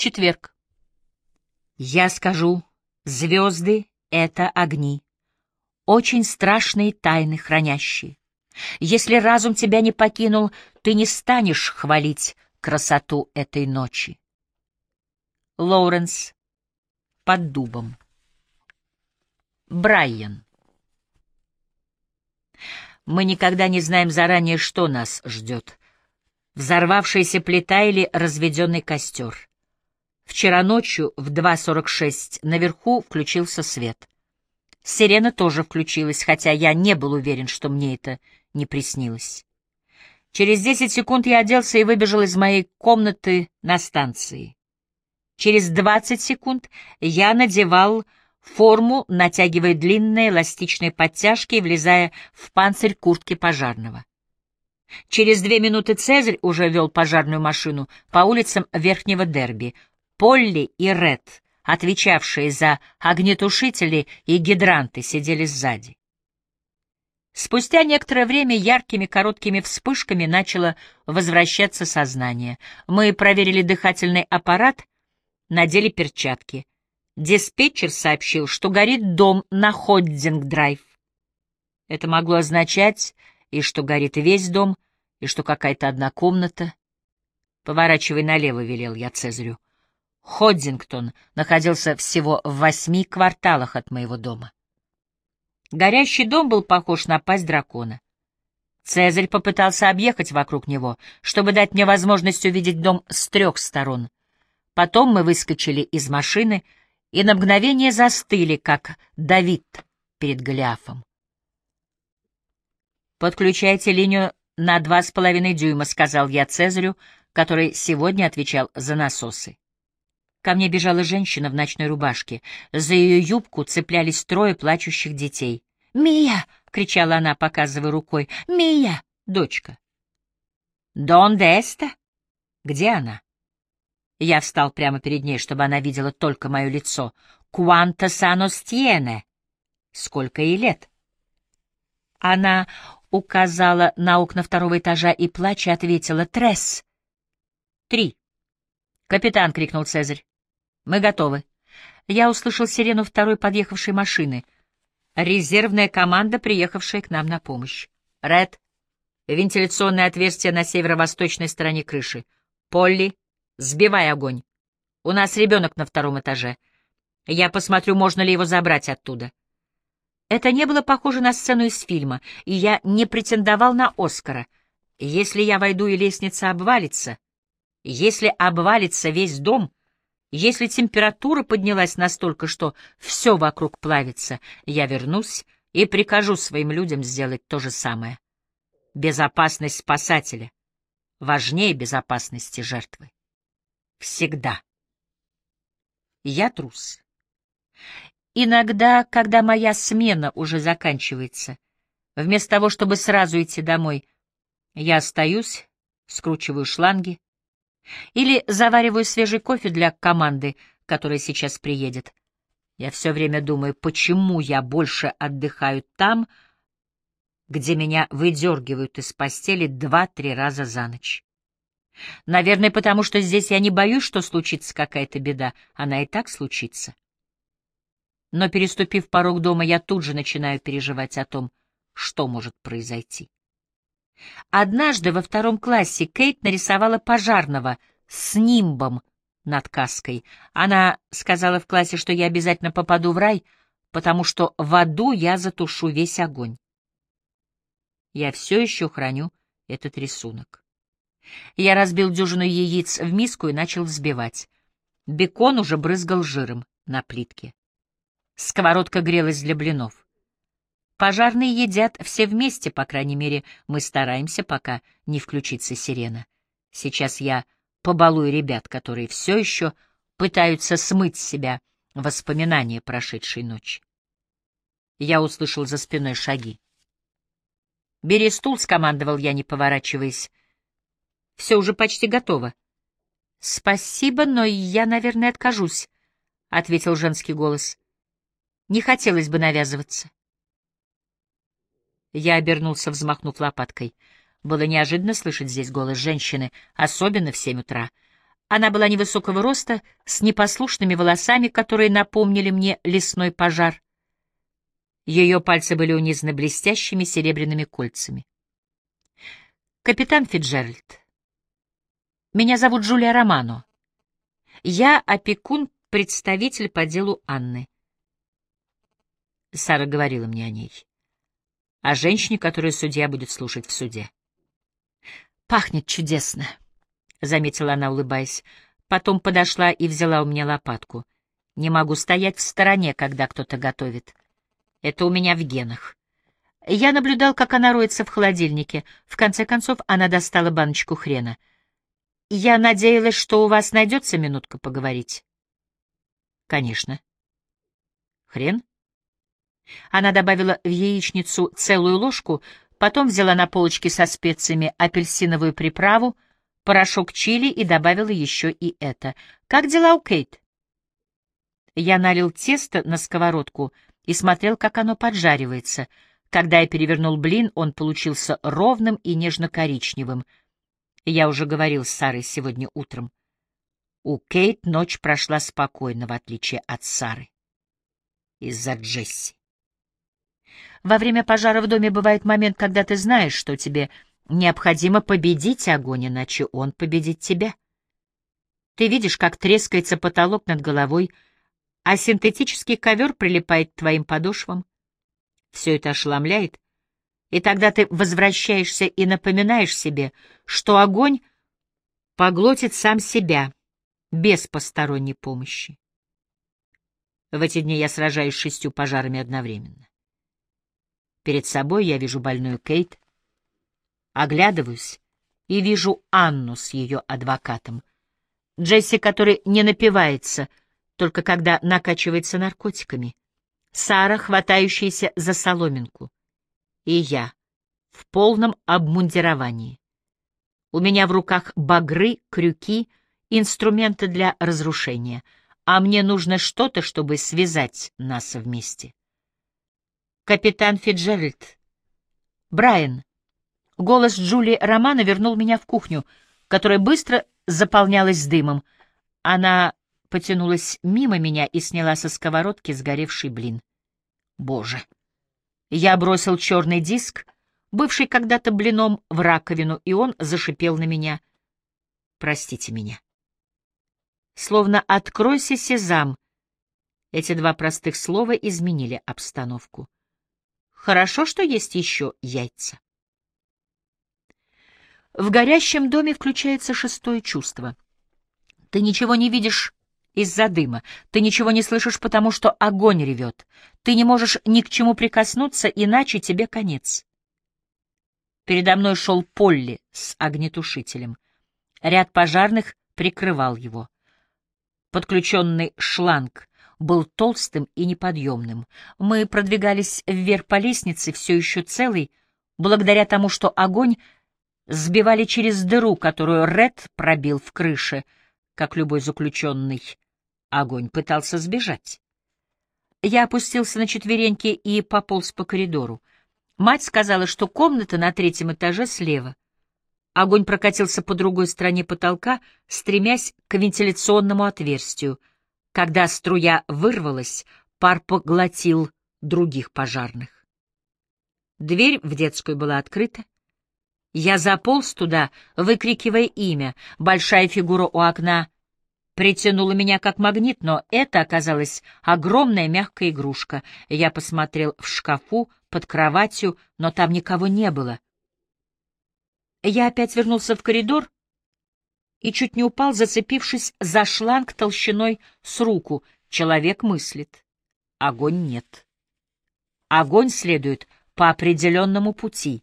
Четверг. Я скажу, звезды — это огни, очень страшные тайны хранящие. Если разум тебя не покинул, ты не станешь хвалить красоту этой ночи. Лоуренс под дубом. Брайан. Мы никогда не знаем заранее, что нас ждет. Взорвавшаяся плита или разведенный костер. Вчера ночью в 2.46 наверху включился свет. Сирена тоже включилась, хотя я не был уверен, что мне это не приснилось. Через десять секунд я оделся и выбежал из моей комнаты на станции. Через двадцать секунд я надевал форму, натягивая длинные эластичные подтяжки и влезая в панцирь куртки пожарного. Через две минуты Цезарь уже вел пожарную машину по улицам Верхнего Дерби. Полли и Ред, отвечавшие за огнетушители и гидранты, сидели сзади. Спустя некоторое время яркими короткими вспышками начало возвращаться сознание. Мы проверили дыхательный аппарат, надели перчатки. Диспетчер сообщил, что горит дом на Ходдинг-драйв. Это могло означать и что горит весь дом, и что какая-то одна комната. «Поворачивай налево», — велел я Цезарю. Ходдингтон находился всего в восьми кварталах от моего дома. Горящий дом был похож на пасть дракона. Цезарь попытался объехать вокруг него, чтобы дать мне возможность увидеть дом с трех сторон. Потом мы выскочили из машины и на мгновение застыли, как Давид перед Голиафом. «Подключайте линию на два с половиной дюйма», — сказал я Цезарю, который сегодня отвечал за насосы. Ко мне бежала женщина в ночной рубашке. За ее юбку цеплялись трое плачущих детей. «Мия!» — кричала она, показывая рукой. «Мия!» — дочка. «Донде эста?» «Где она?» Я встал прямо перед ней, чтобы она видела только мое лицо. «Куанта санос тиене?» «Сколько ей лет?» Она указала на окна второго этажа и, плача, ответила «Тресс». «Три». «Капитан!» — крикнул Цезарь. Мы готовы. Я услышал сирену второй подъехавшей машины. Резервная команда, приехавшая к нам на помощь. Ред. Вентиляционное отверстие на северо-восточной стороне крыши. Полли. Сбивай огонь. У нас ребенок на втором этаже. Я посмотрю, можно ли его забрать оттуда. Это не было похоже на сцену из фильма, и я не претендовал на Оскара. Если я войду и лестница обвалится, если обвалится весь дом, если температура поднялась настолько, что все вокруг плавится, я вернусь и прикажу своим людям сделать то же самое. Безопасность спасателя важнее безопасности жертвы. Всегда. Я трус. Иногда, когда моя смена уже заканчивается, вместо того, чтобы сразу идти домой, я остаюсь, скручиваю шланги, или завариваю свежий кофе для команды, которая сейчас приедет. Я все время думаю, почему я больше отдыхаю там, где меня выдергивают из постели два-три раза за ночь. Наверное, потому что здесь я не боюсь, что случится какая-то беда, она и так случится. Но, переступив порог дома, я тут же начинаю переживать о том, что может произойти. Однажды во втором классе Кейт нарисовала пожарного с нимбом над каской. Она сказала в классе, что я обязательно попаду в рай, потому что в аду я затушу весь огонь. Я все еще храню этот рисунок. Я разбил дюжину яиц в миску и начал взбивать. Бекон уже брызгал жиром на плитке. Сковородка грелась для блинов. Пожарные едят все вместе, по крайней мере, мы стараемся, пока не включится сирена. Сейчас я побалую ребят, которые все еще пытаются смыть с себя воспоминания прошедшей ночи. Я услышал за спиной шаги. «Бери стул», — скомандовал я, не поворачиваясь. «Все уже почти готово». «Спасибо, но я, наверное, откажусь», — ответил женский голос. «Не хотелось бы навязываться». Я обернулся, взмахнув лопаткой. Было неожиданно слышать здесь голос женщины, особенно в семь утра. Она была невысокого роста, с непослушными волосами, которые напомнили мне лесной пожар. Ее пальцы были унизаны блестящими серебряными кольцами. «Капитан Фиджеральд, меня зовут Джулия Романо. Я опекун-представитель по делу Анны». Сара говорила мне о ней. О женщине, которую судья будет слушать в суде. «Пахнет чудесно», — заметила она, улыбаясь. Потом подошла и взяла у меня лопатку. «Не могу стоять в стороне, когда кто-то готовит. Это у меня в генах». Я наблюдал, как она роется в холодильнике. В конце концов, она достала баночку хрена. «Я надеялась, что у вас найдется минутка поговорить». «Конечно». «Хрен?» Она добавила в яичницу целую ложку, потом взяла на полочке со специями апельсиновую приправу, порошок чили и добавила еще и это. «Как дела у Кейт?» Я налил тесто на сковородку и смотрел, как оно поджаривается. Когда я перевернул блин, он получился ровным и нежно-коричневым. Я уже говорил с Сарой сегодня утром. У Кейт ночь прошла спокойно, в отличие от Сары. Из-за Джесси. Во время пожара в доме бывает момент, когда ты знаешь, что тебе необходимо победить огонь, иначе он победит тебя. Ты видишь, как трескается потолок над головой, а синтетический ковер прилипает к твоим подошвам. Все это ошеломляет, и тогда ты возвращаешься и напоминаешь себе, что огонь поглотит сам себя без посторонней помощи. В эти дни я сражаюсь с шестью пожарами одновременно. Перед собой я вижу больную Кейт, оглядываюсь и вижу Анну с ее адвокатом. Джесси, который не напивается, только когда накачивается наркотиками. Сара, хватающаяся за соломинку. И я в полном обмундировании. У меня в руках багры, крюки, инструменты для разрушения, а мне нужно что-то, чтобы связать нас вместе. Капитан Фиджеральд. Брайан. Голос Джулии Романа вернул меня в кухню, которая быстро заполнялась дымом. Она потянулась мимо меня и сняла со сковородки сгоревший блин. Боже! Я бросил черный диск, бывший когда-то блином, в раковину, и он зашипел на меня. Простите меня. Словно «откройся, Сезам», эти два простых слова изменили обстановку. Хорошо, что есть еще яйца. В горящем доме включается шестое чувство. Ты ничего не видишь из-за дыма, ты ничего не слышишь, потому что огонь ревет. Ты не можешь ни к чему прикоснуться, иначе тебе конец. Передо мной шел Полли с огнетушителем. Ряд пожарных прикрывал его. Подключенный шланг был толстым и неподъемным. Мы продвигались вверх по лестнице, все еще целый, благодаря тому, что огонь сбивали через дыру, которую Ред пробил в крыше, как любой заключенный. Огонь пытался сбежать. Я опустился на четвереньки и пополз по коридору. Мать сказала, что комната на третьем этаже слева. Огонь прокатился по другой стороне потолка, стремясь к вентиляционному отверстию — когда струя вырвалась, пар поглотил других пожарных. Дверь в детскую была открыта. Я заполз туда, выкрикивая имя. Большая фигура у окна притянула меня как магнит, но это оказалась огромная мягкая игрушка. Я посмотрел в шкафу, под кроватью, но там никого не было. Я опять вернулся в коридор и чуть не упал, зацепившись за шланг толщиной с руку. Человек мыслит. Огонь нет. Огонь следует по определенному пути.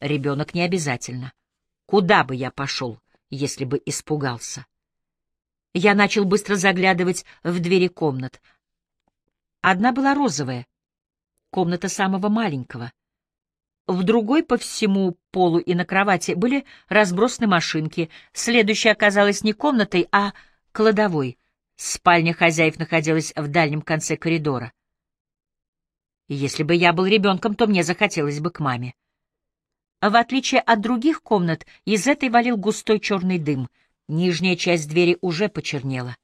Ребенок не обязательно. Куда бы я пошел, если бы испугался? Я начал быстро заглядывать в двери комнат. Одна была розовая, комната самого маленького. В другой по всему полу и на кровати были разбросаны машинки. Следующая оказалась не комнатой, а кладовой. Спальня хозяев находилась в дальнем конце коридора. Если бы я был ребенком, то мне захотелось бы к маме. В отличие от других комнат, из этой валил густой черный дым. Нижняя часть двери уже почернела.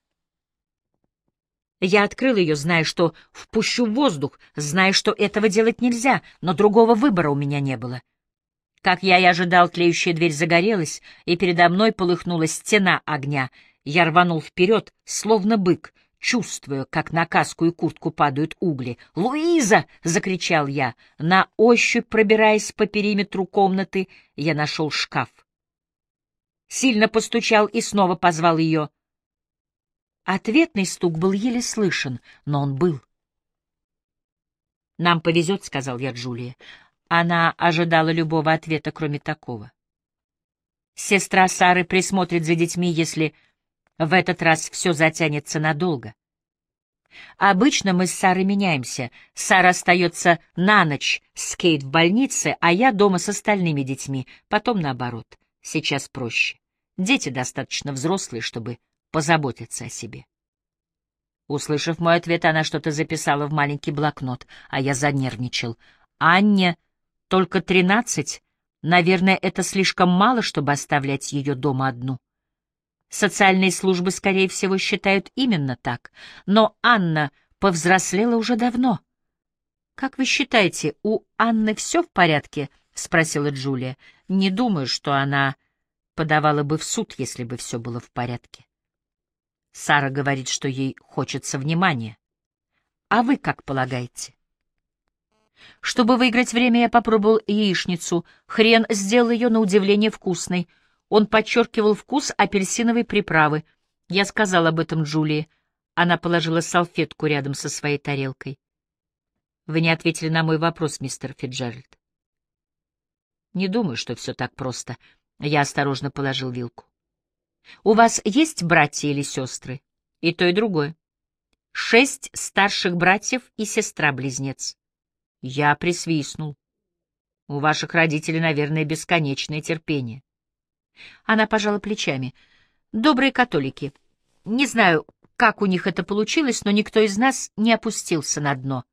Я открыл ее, зная, что впущу воздух, зная, что этого делать нельзя, но другого выбора у меня не было. Как я и ожидал, тлеющая дверь загорелась, и передо мной полыхнула стена огня. Я рванул вперед, словно бык, чувствуя, как на каску и куртку падают угли. «Луиза!» — закричал я. На ощупь, пробираясь по периметру комнаты, я нашел шкаф. Сильно постучал и снова позвал ее. Ответный стук был еле слышен, но он был. «Нам повезет», — сказал я Джулии. Она ожидала любого ответа, кроме такого. Сестра Сары присмотрит за детьми, если в этот раз все затянется надолго. Обычно мы с Сарой меняемся. Сара остается на ночь с Кейт в больнице, а я дома с остальными детьми. Потом наоборот. Сейчас проще. Дети достаточно взрослые, чтобы позаботиться о себе. Услышав мой ответ, она что-то записала в маленький блокнот, а я занервничал. «Анне только тринадцать. Наверное, это слишком мало, чтобы оставлять ее дома одну». Социальные службы, скорее всего, считают именно так. Но Анна повзрослела уже давно. «Как вы считаете, у Анны все в порядке?» — спросила Джулия. «Не думаю, что она подавала бы в суд, если бы все было в порядке». Сара говорит, что ей хочется внимания. А вы как полагаете? Чтобы выиграть время, я попробовал яичницу. Хрен сделал ее на удивление вкусной. Он подчеркивал вкус апельсиновой приправы. Я сказал об этом Джулии. Она положила салфетку рядом со своей тарелкой. Вы не ответили на мой вопрос, мистер Фиджеральд. Не думаю, что все так просто. Я осторожно положил вилку. У вас есть братья или сестры? И то, и другое. Шесть старших братьев и сестра-близнец. Я присвистнул. У ваших родителей, наверное, бесконечное терпение. Она пожала плечами. Добрые католики. Не знаю, как у них это получилось, но никто из нас не опустился на дно.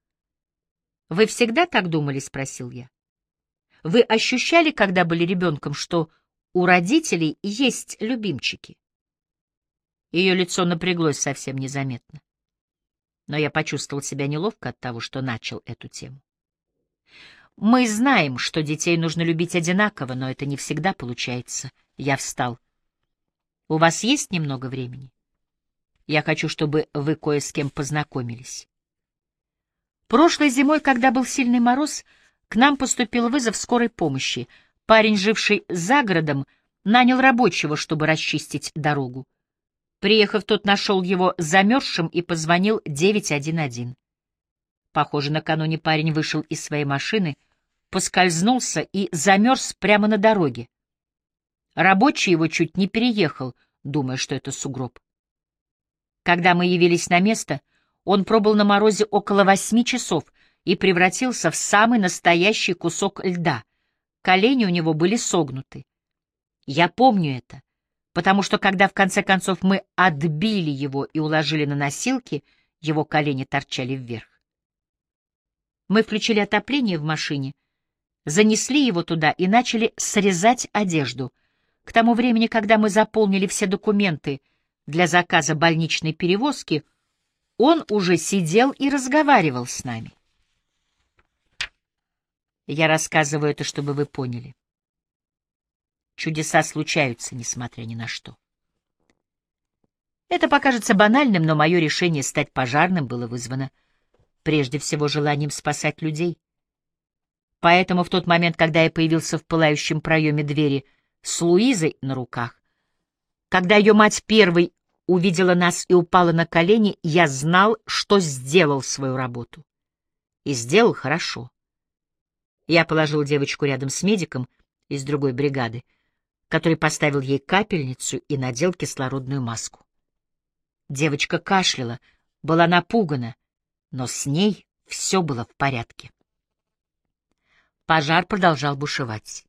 Вы всегда так думали? — спросил я. Вы ощущали, когда были ребенком, что у родителей есть любимчики. Ее лицо напряглось совсем незаметно. Но я почувствовал себя неловко от того, что начал эту тему. Мы знаем, что детей нужно любить одинаково, но это не всегда получается. Я встал. У вас есть немного времени? Я хочу, чтобы вы кое с кем познакомились. Прошлой зимой, когда был сильный мороз, к нам поступил вызов скорой помощи — Парень, живший за городом, нанял рабочего, чтобы расчистить дорогу. Приехав, тот нашел его замерзшим и позвонил 911. Похоже, накануне парень вышел из своей машины, поскользнулся и замерз прямо на дороге. Рабочий его чуть не переехал, думая, что это сугроб. Когда мы явились на место, он пробыл на морозе около восьми часов и превратился в самый настоящий кусок льда — Колени у него были согнуты. Я помню это, потому что когда в конце концов мы отбили его и уложили на носилки, его колени торчали вверх. Мы включили отопление в машине, занесли его туда и начали срезать одежду. К тому времени, когда мы заполнили все документы для заказа больничной перевозки, он уже сидел и разговаривал с нами. Я рассказываю это, чтобы вы поняли. Чудеса случаются, несмотря ни на что. Это покажется банальным, но мое решение стать пожарным было вызвано прежде всего желанием спасать людей. Поэтому в тот момент, когда я появился в пылающем проеме двери с Луизой на руках, когда ее мать первой увидела нас и упала на колени, я знал, что сделал свою работу. И сделал хорошо. Я положил девочку рядом с медиком из другой бригады, который поставил ей капельницу и надел кислородную маску. Девочка кашляла, была напугана, но с ней все было в порядке. Пожар продолжал бушевать.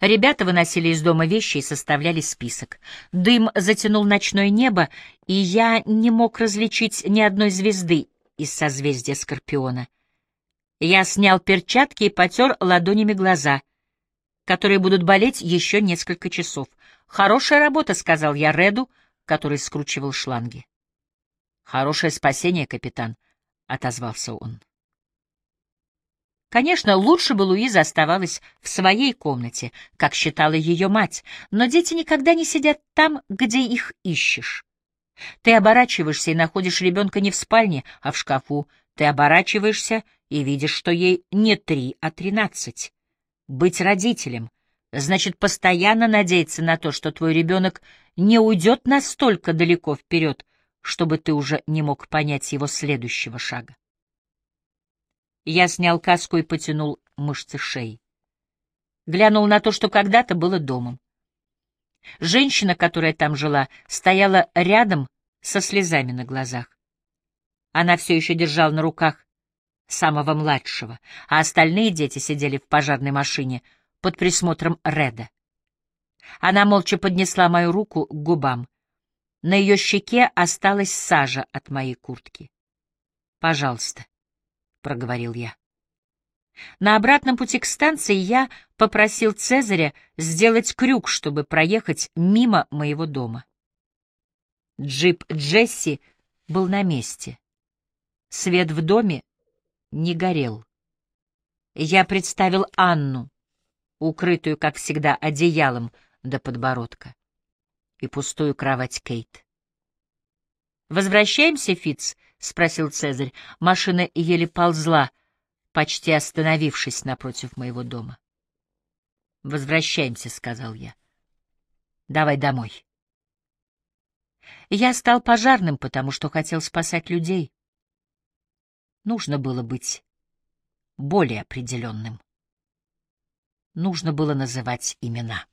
Ребята выносили из дома вещи и составляли список. Дым затянул ночное небо, и я не мог различить ни одной звезды из созвездия Скорпиона. Я снял перчатки и потер ладонями глаза, которые будут болеть еще несколько часов. «Хорошая работа», — сказал я Реду, который скручивал шланги. «Хорошее спасение, капитан», — отозвался он. Конечно, лучше бы Луиза оставалась в своей комнате, как считала ее мать, но дети никогда не сидят там, где их ищешь. Ты оборачиваешься и находишь ребенка не в спальне, а в шкафу. Ты оборачиваешься и видишь, что ей не три, а тринадцать. Быть родителем значит постоянно надеяться на то, что твой ребенок не уйдет настолько далеко вперед, чтобы ты уже не мог понять его следующего шага. Я снял каску и потянул мышцы шеи. Глянул на то, что когда-то было домом. Женщина, которая там жила, стояла рядом со слезами на глазах. Она все еще держала на руках самого младшего, а остальные дети сидели в пожарной машине под присмотром Реда. Она молча поднесла мою руку к губам. На ее щеке осталась сажа от моей куртки. «Пожалуйста», — проговорил я. На обратном пути к станции я попросил Цезаря сделать крюк, чтобы проехать мимо моего дома. Джип Джесси был на месте. Свет в доме не горел. Я представил Анну, укрытую, как всегда, одеялом до подбородка, и пустую кровать Кейт. «Возвращаемся, Фиц? спросил Цезарь. Машина еле ползла, почти остановившись напротив моего дома. «Возвращаемся», — сказал я. «Давай домой». Я стал пожарным, потому что хотел спасать людей. Нужно было быть более определенным. Нужно было называть имена.